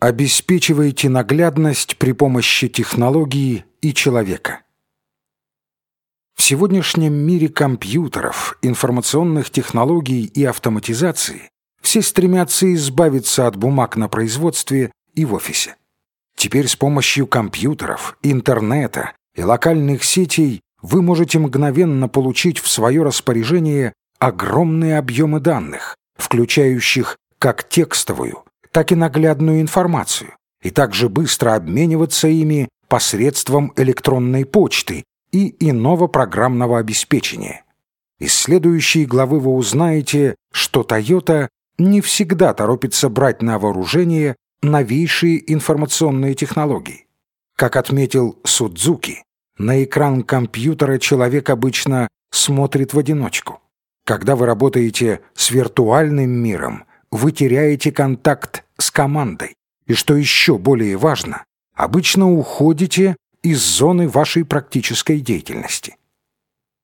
Обеспечивайте наглядность при помощи технологии и человека. В сегодняшнем мире компьютеров, информационных технологий и автоматизации все стремятся избавиться от бумаг на производстве и в офисе. Теперь с помощью компьютеров, интернета и локальных сетей вы можете мгновенно получить в свое распоряжение огромные объемы данных, включающих как текстовую, так и наглядную информацию, и также быстро обмениваться ими посредством электронной почты и иного программного обеспечения. Из следующей главы вы узнаете, что Toyota не всегда торопится брать на вооружение новейшие информационные технологии. Как отметил Судзуки, на экран компьютера человек обычно смотрит в одиночку. Когда вы работаете с виртуальным миром, вы теряете контакт с командой. И что еще более важно, обычно уходите из зоны вашей практической деятельности.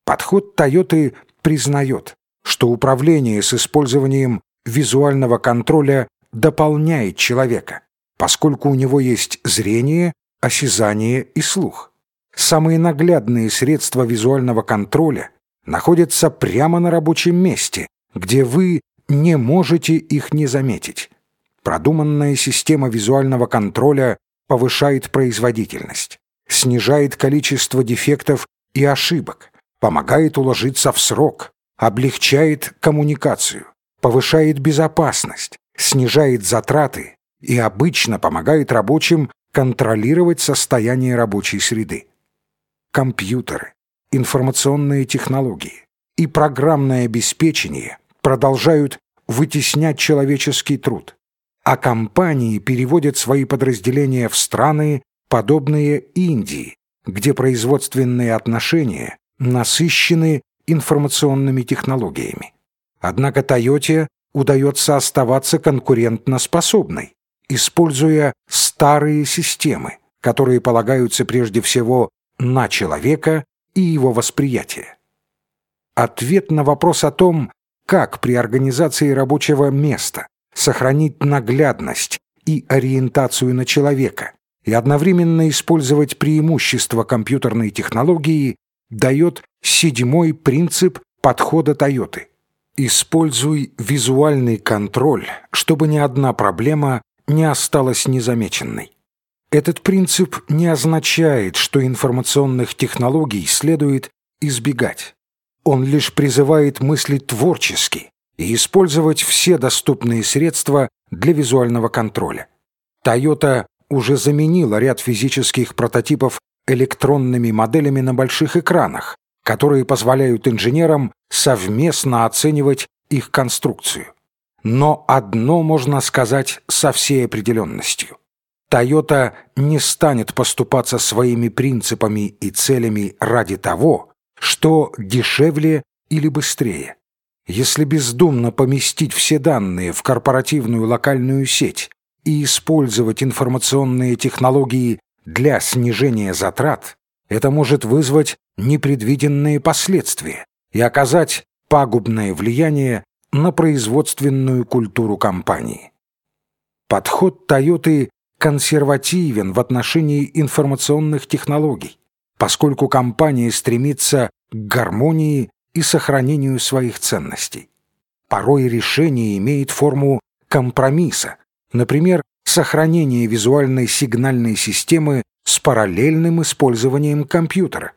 Подход Toyota признает, что управление с использованием визуального контроля дополняет человека, поскольку у него есть зрение, осязание и слух. Самые наглядные средства визуального контроля находятся прямо на рабочем месте, где вы не можете их не заметить. Продуманная система визуального контроля повышает производительность, снижает количество дефектов и ошибок, помогает уложиться в срок, облегчает коммуникацию, повышает безопасность, снижает затраты и обычно помогает рабочим контролировать состояние рабочей среды. Компьютеры, информационные технологии и программное обеспечение продолжают вытеснять человеческий труд, а компании переводят свои подразделения в страны, подобные Индии, где производственные отношения насыщены информационными технологиями. Однако Toyota удается оставаться конкурентноспособной, используя старые системы, которые полагаются прежде всего на человека и его восприятие. Ответ на вопрос о том, как при организации рабочего места сохранить наглядность и ориентацию на человека и одновременно использовать преимущества компьютерной технологии, дает седьмой принцип подхода Тойоты. Используй визуальный контроль, чтобы ни одна проблема не осталась незамеченной. Этот принцип не означает, что информационных технологий следует избегать. Он лишь призывает мыслить творчески и использовать все доступные средства для визуального контроля. Toyota уже заменила ряд физических прототипов электронными моделями на больших экранах, которые позволяют инженерам совместно оценивать их конструкцию. Но одно можно сказать со всей определенностью. Toyota не станет поступаться своими принципами и целями ради того, что дешевле или быстрее. Если бездумно поместить все данные в корпоративную локальную сеть и использовать информационные технологии для снижения затрат, это может вызвать непредвиденные последствия и оказать пагубное влияние на производственную культуру компании. Подход Toyota консервативен в отношении информационных технологий, поскольку компания стремится к гармонии и сохранению своих ценностей. Порой решение имеет форму компромисса, например, сохранение визуальной сигнальной системы с параллельным использованием компьютера.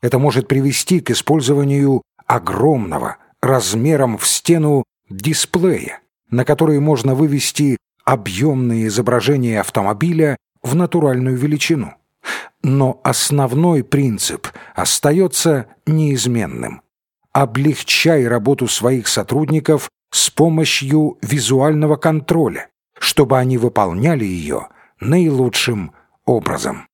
Это может привести к использованию огромного, размером в стену, дисплея, на который можно вывести объемные изображения автомобиля в натуральную величину. Но основной принцип остается неизменным. Облегчай работу своих сотрудников с помощью визуального контроля, чтобы они выполняли ее наилучшим образом.